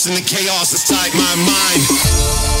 Lost in the chaos inside my mind.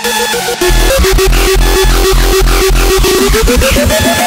Thank you.